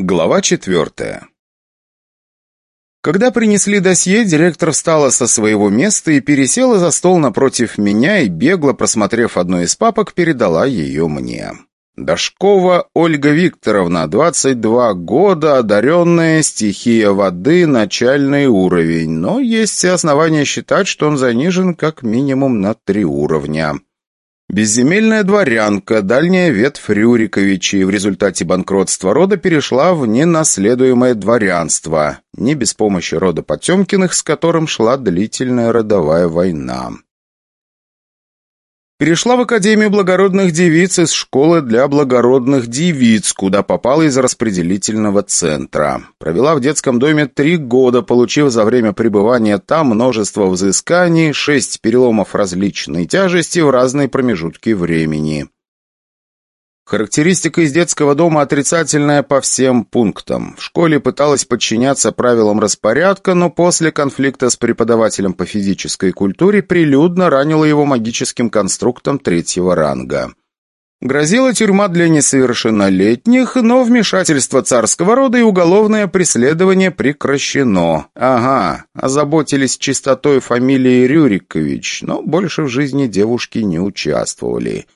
Глава четвертая Когда принесли досье, директор встала со своего места и пересела за стол напротив меня и, бегло просмотрев одну из папок, передала ее мне. Дашкова Ольга Викторовна, 22 года, одаренная, стихия воды, начальный уровень, но есть все основания считать, что он занижен как минимум на три уровня. Безземельная дворянка, дальняя ветвь Рюриковичей, в результате банкротства рода перешла в ненаследуемое дворянство, не без помощи рода Потемкиных, с которым шла длительная родовая война. Перешла в Академию благородных девиц из школы для благородных девиц, куда попала из распределительного центра. Провела в детском доме три года, получив за время пребывания там множество взысканий, шесть переломов различной тяжести в разные промежутки времени. Характеристика из детского дома отрицательная по всем пунктам. В школе пыталась подчиняться правилам распорядка, но после конфликта с преподавателем по физической культуре прилюдно ранила его магическим конструктом третьего ранга. Грозила тюрьма для несовершеннолетних, но вмешательство царского рода и уголовное преследование прекращено. Ага, озаботились чистотой фамилии Рюрикович, но больше в жизни девушки не участвовали.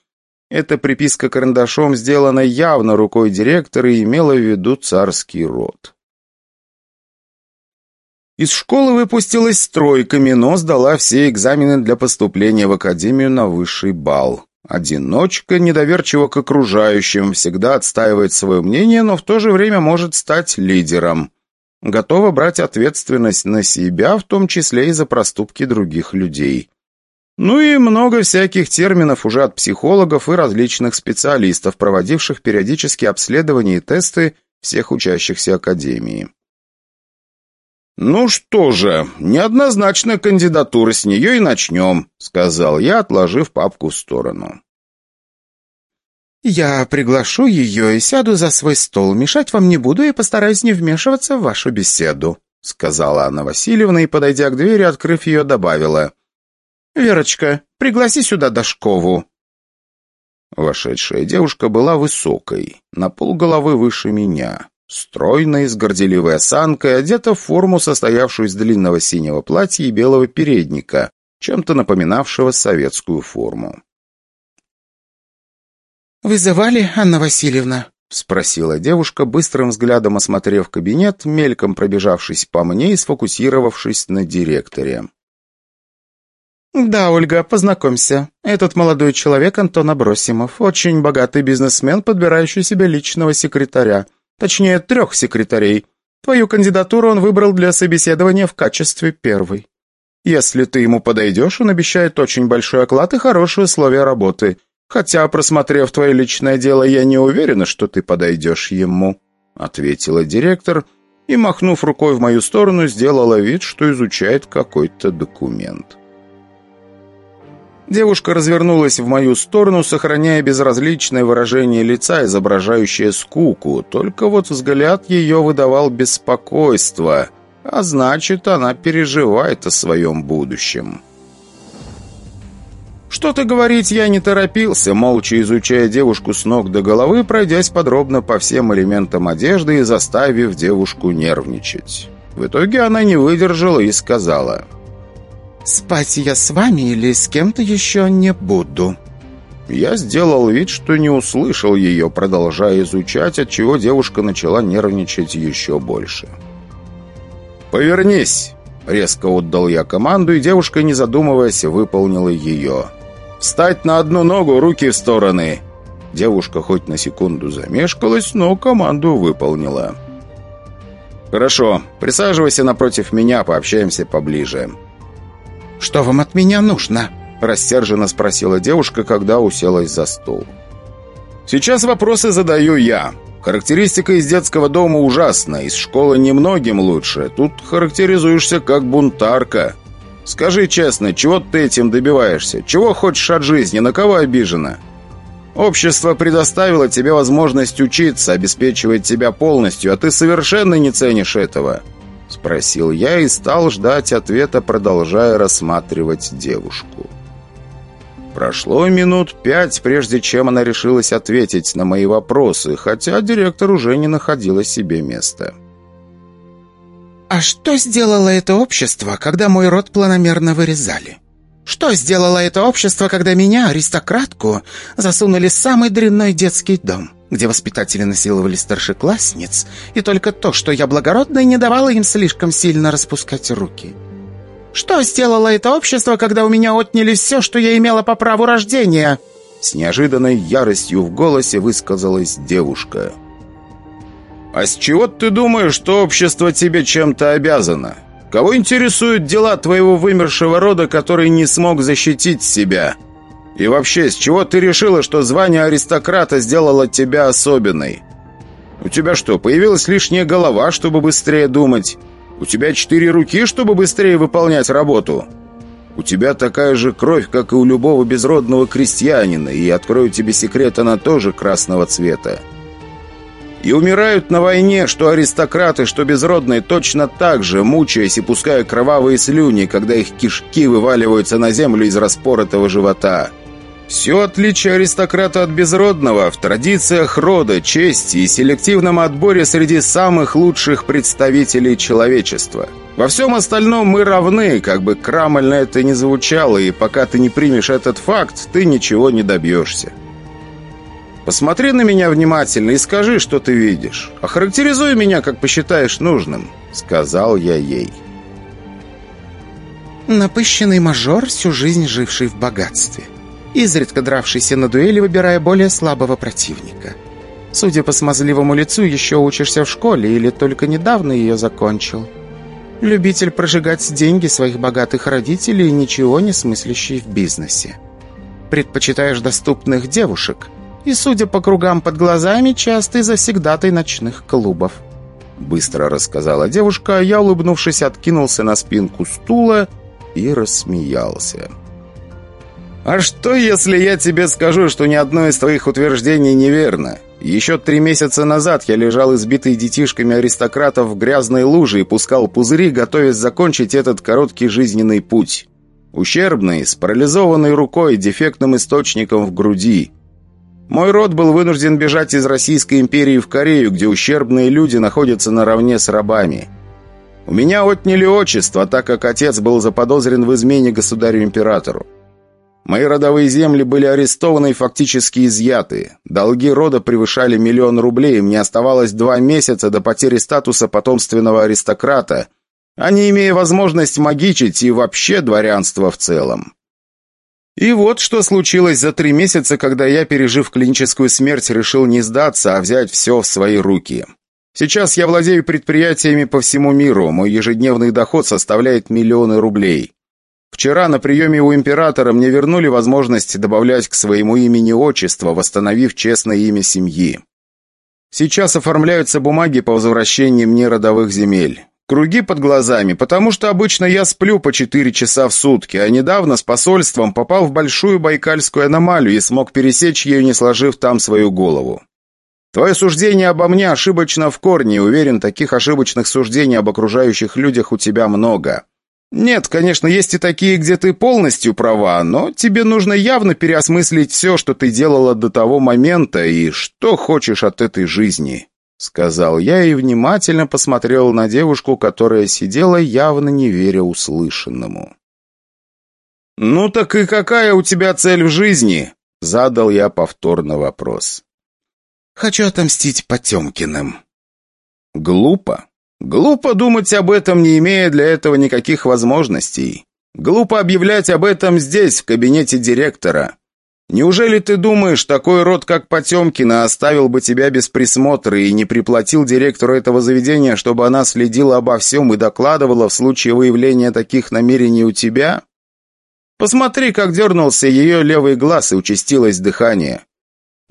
Эта приписка карандашом сделана явно рукой директора и имела в виду царский род. Из школы выпустилась с тройками, но сдала все экзамены для поступления в академию на высший балл. Одиночка, недоверчива к окружающим, всегда отстаивает свое мнение, но в то же время может стать лидером. Готова брать ответственность на себя, в том числе и за проступки других людей. Ну и много всяких терминов уже от психологов и различных специалистов, проводивших периодические обследования и тесты всех учащихся Академии. «Ну что же, неоднозначная кандидатура, с нее и начнем», — сказал я, отложив папку в сторону. «Я приглашу ее и сяду за свой стол. Мешать вам не буду и постараюсь не вмешиваться в вашу беседу», — сказала Анна Васильевна и, подойдя к двери, открыв ее, добавила. «Верочка, пригласи сюда Дашкову». Вошедшая девушка была высокой, на полголовы выше меня, стройной, с горделивой осанкой, одета в форму, состоявшую из длинного синего платья и белого передника, чем-то напоминавшего советскую форму. «Вызывали, Анна Васильевна?» — спросила девушка, быстрым взглядом осмотрев кабинет, мельком пробежавшись по мне и сфокусировавшись на директоре. «Да, Ольга, познакомься. Этот молодой человек Антон Абросимов, очень богатый бизнесмен, подбирающий себе личного секретаря. Точнее, трех секретарей. Твою кандидатуру он выбрал для собеседования в качестве первой. Если ты ему подойдешь, он обещает очень большой оклад и хорошие условия работы. Хотя, просмотрев твое личное дело, я не уверена, что ты подойдешь ему», — ответила директор и, махнув рукой в мою сторону, сделала вид, что изучает какой-то документ. Девушка развернулась в мою сторону, сохраняя безразличное выражение лица, изображающее скуку, только вот взгляд ее выдавал беспокойство, а значит, она переживает о своем будущем. Что-то говорить я не торопился, молча изучая девушку с ног до головы, пройдясь подробно по всем элементам одежды и заставив девушку нервничать. В итоге она не выдержала и сказала – «Спать я с вами или с кем-то еще не буду». Я сделал вид, что не услышал ее, продолжая изучать, отчего девушка начала нервничать еще больше. «Повернись!» — резко отдал я команду, и девушка, не задумываясь, выполнила ее. «Встать на одну ногу, руки в стороны!» Девушка хоть на секунду замешкалась, но команду выполнила. «Хорошо, присаживайся напротив меня, пообщаемся поближе». «Что вам от меня нужно?» – рассерженно спросила девушка, когда уселась за стол. «Сейчас вопросы задаю я. Характеристика из детского дома ужасна, из школы немногим лучше. Тут характеризуешься как бунтарка. Скажи честно, чего ты этим добиваешься? Чего хочешь от жизни? На кого обижена?» Общество предоставило тебе возможность учиться, обеспечивает тебя полностью, а ты совершенно не ценишь этого. Спросил я и стал ждать ответа, продолжая рассматривать девушку. Прошло минут пять, прежде чем она решилась ответить на мои вопросы, хотя директор уже не находила себе места. «А что сделало это общество, когда мой род планомерно вырезали? Что сделало это общество, когда меня, аристократку, засунули в самый дрянной детский дом, где воспитатели насиловали старшеклассниц, и только то, что я благородная, не давало им слишком сильно распускать руки?» Что сделало это общество, когда у меня отняли все, что я имела по праву рождения?» С неожиданной яростью в голосе высказалась девушка. «А с чего ты думаешь, что общество тебе чем-то обязано? Кого интересуют дела твоего вымершего рода, который не смог защитить себя? И вообще, с чего ты решила, что звание аристократа сделало тебя особенной? У тебя что, появилась лишняя голова, чтобы быстрее думать?» У тебя четыре руки, чтобы быстрее выполнять работу. У тебя такая же кровь, как и у любого безродного крестьянина, и, открою тебе секрет, она тоже красного цвета. И умирают на войне, что аристократы, что безродные, точно так же, мучаясь и пуская кровавые слюни, когда их кишки вываливаются на землю из распоротого живота. Все отличие аристократа от безродного в традициях рода, чести и селективном отборе среди самых лучших представителей человечества. Во всем остальном мы равны, как бы крамольно это ни звучало, и пока ты не примешь этот факт, ты ничего не добьешься. Посмотри на меня внимательно и скажи, что ты видишь. Охарактеризуй меня, как посчитаешь нужным», — сказал я ей. Напыщенный мажор, всю жизнь живший в богатстве изредка дравшийся на дуэли, выбирая более слабого противника. Судя по смазливому лицу, еще учишься в школе или только недавно ее закончил. Любитель прожигать деньги своих богатых родителей и ничего не смыслящий в бизнесе. Предпочитаешь доступных девушек и, судя по кругам под глазами, частый завсегдатай ночных клубов. Быстро рассказала девушка, а я, улыбнувшись, откинулся на спинку стула и рассмеялся. «А что, если я тебе скажу, что ни одно из твоих утверждений неверно? Еще три месяца назад я лежал избитый детишками аристократов в грязной луже и пускал пузыри, готовясь закончить этот короткий жизненный путь. Ущербный, с парализованной рукой, дефектным источником в груди. Мой род был вынужден бежать из Российской империи в Корею, где ущербные люди находятся наравне с рабами». У меня отняли отчество, так как отец был заподозрен в измене государю-императору. Мои родовые земли были арестованы и фактически изъяты. Долги рода превышали миллион рублей, мне оставалось два месяца до потери статуса потомственного аристократа, а не имея возможность магичить и вообще дворянство в целом. И вот что случилось за три месяца, когда я, пережив клиническую смерть, решил не сдаться, а взять все в свои руки. Сейчас я владею предприятиями по всему миру, мой ежедневный доход составляет миллионы рублей. Вчера на приеме у императора мне вернули возможность добавлять к своему имени отчество, восстановив честное имя семьи. Сейчас оформляются бумаги по возвращении мне родовых земель. Круги под глазами, потому что обычно я сплю по 4 часа в сутки, а недавно с посольством попал в большую байкальскую аномалию и смог пересечь ее, не сложив там свою голову. Твое суждение обо мне ошибочно в корне, уверен, таких ошибочных суждений об окружающих людях у тебя много. Нет, конечно, есть и такие, где ты полностью права, но тебе нужно явно переосмыслить все, что ты делала до того момента и что хочешь от этой жизни», — сказал я и внимательно посмотрел на девушку, которая сидела, явно не веря услышанному. «Ну так и какая у тебя цель в жизни?» — задал я повторно вопрос. «Хочу отомстить Потемкиным». «Глупо. Глупо думать об этом, не имея для этого никаких возможностей. Глупо объявлять об этом здесь, в кабинете директора. Неужели ты думаешь, такой род, как Потемкина, оставил бы тебя без присмотра и не приплатил директору этого заведения, чтобы она следила обо всем и докладывала в случае выявления таких намерений у тебя? Посмотри, как дернулся ее левый глаз и участилось дыхание.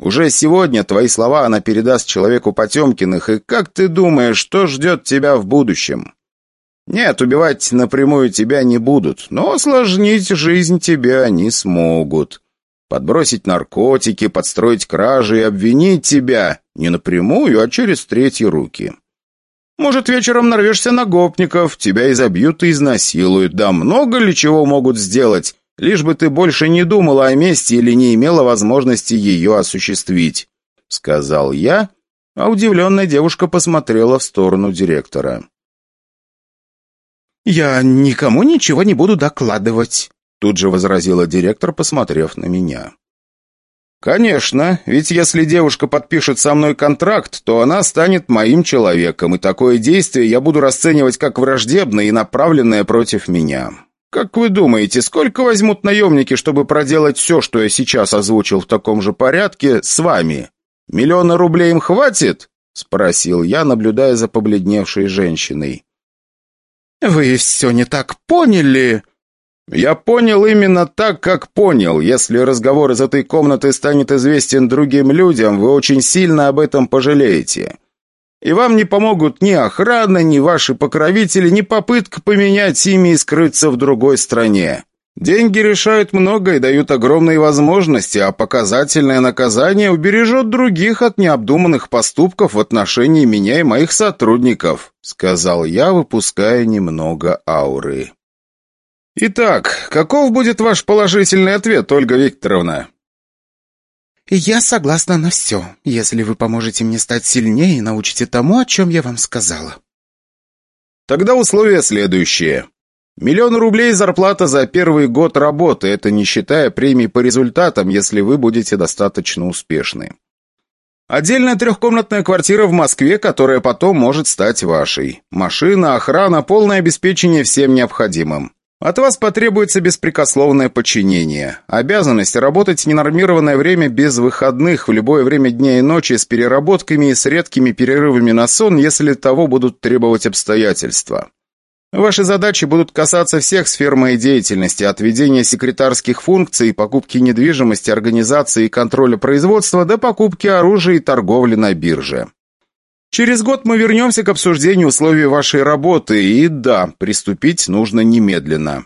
Уже сегодня твои слова она передаст человеку Потемкиных, и как ты думаешь, что ждет тебя в будущем? Нет, убивать напрямую тебя не будут, но осложнить жизнь тебе они смогут. Подбросить наркотики, подстроить кражи и обвинить тебя не напрямую, а через третьи руки. Может, вечером нарвешься на гопников, тебя изобьют и изнасилуют, да много ли чего могут сделать, лишь бы ты больше не думала о мести или не имела возможности ее осуществить», — сказал я, а удивленная девушка посмотрела в сторону директора. «Я никому ничего не буду докладывать», — тут же возразила директор, посмотрев на меня. «Конечно, ведь если девушка подпишет со мной контракт, то она станет моим человеком, и такое действие я буду расценивать как враждебное и направленное против меня. Как вы думаете, сколько возьмут наемники, чтобы проделать все, что я сейчас озвучил в таком же порядке, с вами? Миллиона рублей им хватит?» — спросил я, наблюдая за побледневшей женщиной. «Вы все не так поняли», «Я понял именно так, как понял. Если разговор из этой комнаты станет известен другим людям, вы очень сильно об этом пожалеете. И вам не помогут ни охрана, ни ваши покровители, ни попытка поменять имя и скрыться в другой стране. Деньги решают много и дают огромные возможности, а показательное наказание убережет других от необдуманных поступков в отношении меня и моих сотрудников», сказал я, выпуская немного ауры. «Итак, каков будет ваш положительный ответ, Ольга Викторовна?» «Я согласна на все, если вы поможете мне стать сильнее и научите тому, о чем я вам сказала». «Тогда условия следующие. Миллион рублей зарплата за первый год работы, это не считая премий по результатам, если вы будете достаточно успешны. Отдельная трехкомнатная квартира в Москве, которая потом может стать вашей. Машина, охрана, полное обеспечение всем необходимым. От вас потребуется беспрекословное подчинение. Обязанность работать ненормированное время без выходных в любое время дня и ночи с переработками и с редкими перерывами на сон, если того будут требовать обстоятельства. Ваши задачи будут касаться всех сфер моей деятельности, от ведения секретарских функций, покупки недвижимости, организации и контроля производства до покупки оружия и торговли на бирже. Через год мы вернемся к обсуждению условий вашей работы, и да, приступить нужно немедленно.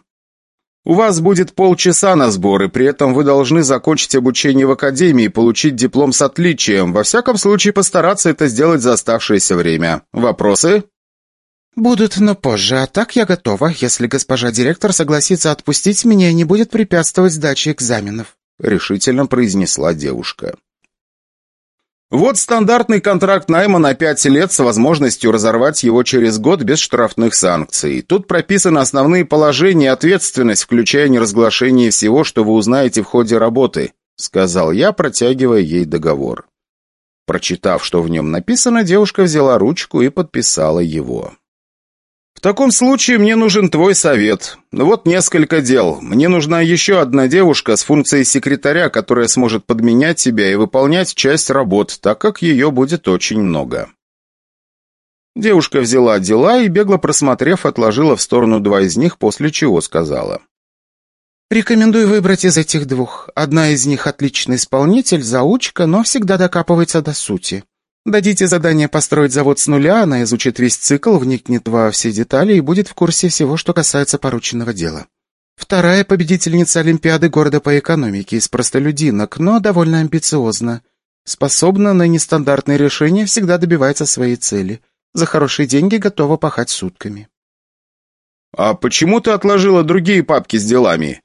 У вас будет полчаса на сборы, при этом вы должны закончить обучение в академии и получить диплом с отличием. Во всяком случае, постараться это сделать за оставшееся время. Вопросы? «Будут, но позже, а так я готова, если госпожа директор согласится отпустить меня и не будет препятствовать сдаче экзаменов», решительно произнесла девушка. Вот стандартный контракт найма на 5 лет с возможностью разорвать его через год без штрафных санкций. Тут прописаны основные положения и ответственность, включая неразглашение всего, что вы узнаете в ходе работы», сказал я, протягивая ей договор. Прочитав, что в нем написано, девушка взяла ручку и подписала его. «В таком случае мне нужен твой совет. Вот несколько дел. Мне нужна еще одна девушка с функцией секретаря, которая сможет подменять тебя и выполнять часть работ, так как ее будет очень много». Девушка взяла дела и, бегло просмотрев, отложила в сторону два из них, после чего сказала. «Рекомендую выбрать из этих двух. Одна из них отличный исполнитель, заучка, но всегда докапывается до сути. Дадите задание построить завод с нуля, она изучит весь цикл, вникнет во все детали и будет в курсе всего, что касается порученного дела. Вторая победительница Олимпиады города по экономике из простолюдинок, но довольно амбициозна. Способна на нестандартные решения, всегда добивается своей цели. За хорошие деньги готова пахать сутками. «А почему ты отложила другие папки с делами?»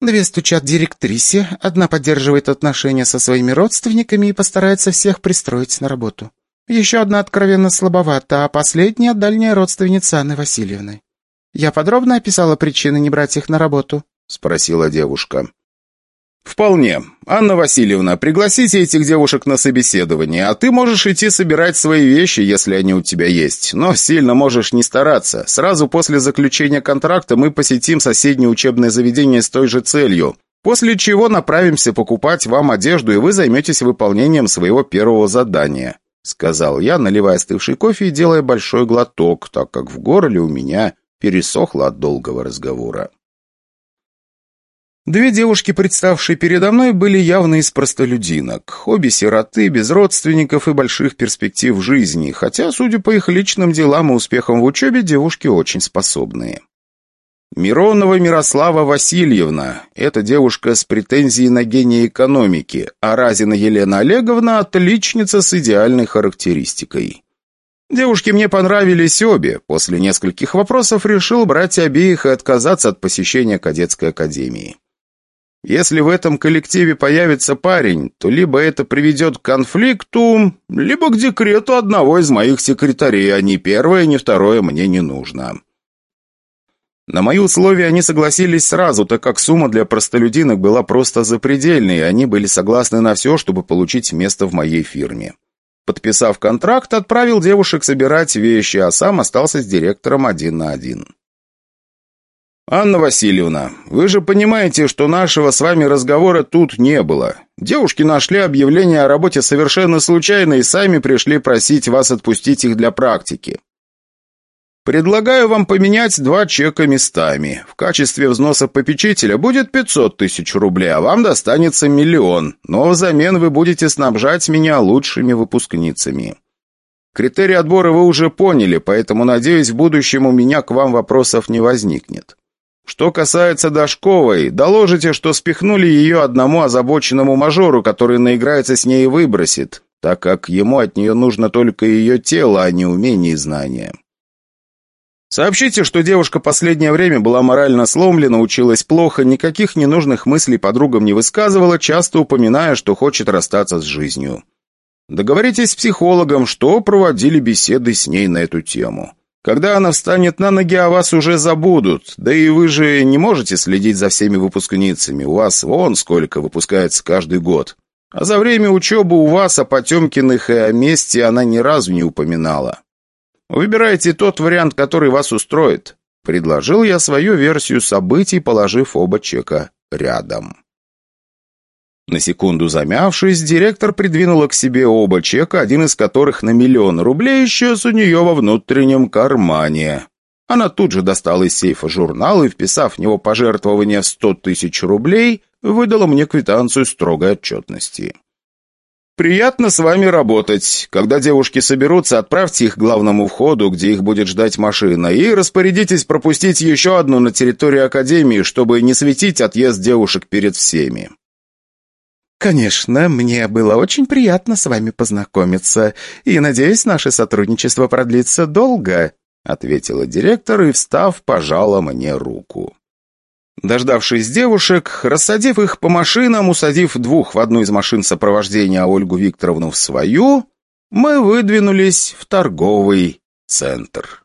Две стучат директрисе, одна поддерживает отношения со своими родственниками и постарается всех пристроить на работу. Еще одна откровенно слабовата, а последняя — дальняя родственница Анны Васильевны. «Я подробно описала причины не брать их на работу?» — спросила девушка. «Вполне. Анна Васильевна, пригласите этих девушек на собеседование, а ты можешь идти собирать свои вещи, если они у тебя есть. Но сильно можешь не стараться. Сразу после заключения контракта мы посетим соседнее учебное заведение с той же целью, после чего направимся покупать вам одежду, и вы займетесь выполнением своего первого задания», сказал я, наливая остывший кофе и делая большой глоток, так как в горле у меня пересохло от долгого разговора. Две девушки, представшие передо мной, были явно из простолюдинок. Обе сироты, без родственников и больших перспектив жизни, хотя, судя по их личным делам и успехам в учебе, девушки очень способные. Миронова Мирослава Васильевна – это девушка с претензией на гения экономики, а Разина Елена Олеговна – отличница с идеальной характеристикой. Девушки мне понравились обе. После нескольких вопросов решил брать обеих и отказаться от посещения кадетской академии. Если в этом коллективе появится парень, то либо это приведет к конфликту, либо к декрету одного из моих секретарей, а ни первое, ни второе мне не нужно. На мои условия они согласились сразу, так как сумма для простолюдинок была просто запредельной, и они были согласны на все, чтобы получить место в моей фирме. Подписав контракт, отправил девушек собирать вещи, а сам остался с директором один на один. «Анна Васильевна, вы же понимаете, что нашего с вами разговора тут не было. Девушки нашли объявление о работе совершенно случайно и сами пришли просить вас отпустить их для практики. Предлагаю вам поменять два чека местами. В качестве взноса попечителя будет 500 тысяч рублей, а вам достанется миллион. Но взамен вы будете снабжать меня лучшими выпускницами. Критерии отбора вы уже поняли, поэтому, надеюсь, в будущем у меня к вам вопросов не возникнет. Что касается Дашковой, доложите, что спихнули ее одному озабоченному мажору, который наиграется с ней и выбросит, так как ему от нее нужно только ее тело, а не умение и знания. Сообщите, что девушка последнее время была морально сломлена, училась плохо, никаких ненужных мыслей подругам не высказывала, часто упоминая, что хочет расстаться с жизнью. Договоритесь с психологом, что проводили беседы с ней на эту тему. Когда она встанет на ноги, о вас уже забудут. Да и вы же не можете следить за всеми выпускницами. У вас вон сколько выпускается каждый год. А за время учебы у вас о Потемкиных и о месте она ни разу не упоминала. Выбирайте тот вариант, который вас устроит. Предложил я свою версию событий, положив оба чека рядом. На секунду замявшись, директор придвинула к себе оба чека, один из которых на миллион рублей исчез у нее во внутреннем кармане. Она тут же достала из сейфа журнал и, вписав в него пожертвование в сто тысяч рублей, выдала мне квитанцию строгой отчетности. «Приятно с вами работать. Когда девушки соберутся, отправьте их к главному входу, где их будет ждать машина, и распорядитесь пропустить еще одну на территорию Академии, чтобы не светить отъезд девушек перед всеми». «Конечно, мне было очень приятно с вами познакомиться, и, надеюсь, наше сотрудничество продлится долго», ответила директор и, встав, пожала мне руку. Дождавшись девушек, рассадив их по машинам, усадив двух в одну из машин сопровождения, а Ольгу Викторовну в свою, мы выдвинулись в торговый центр.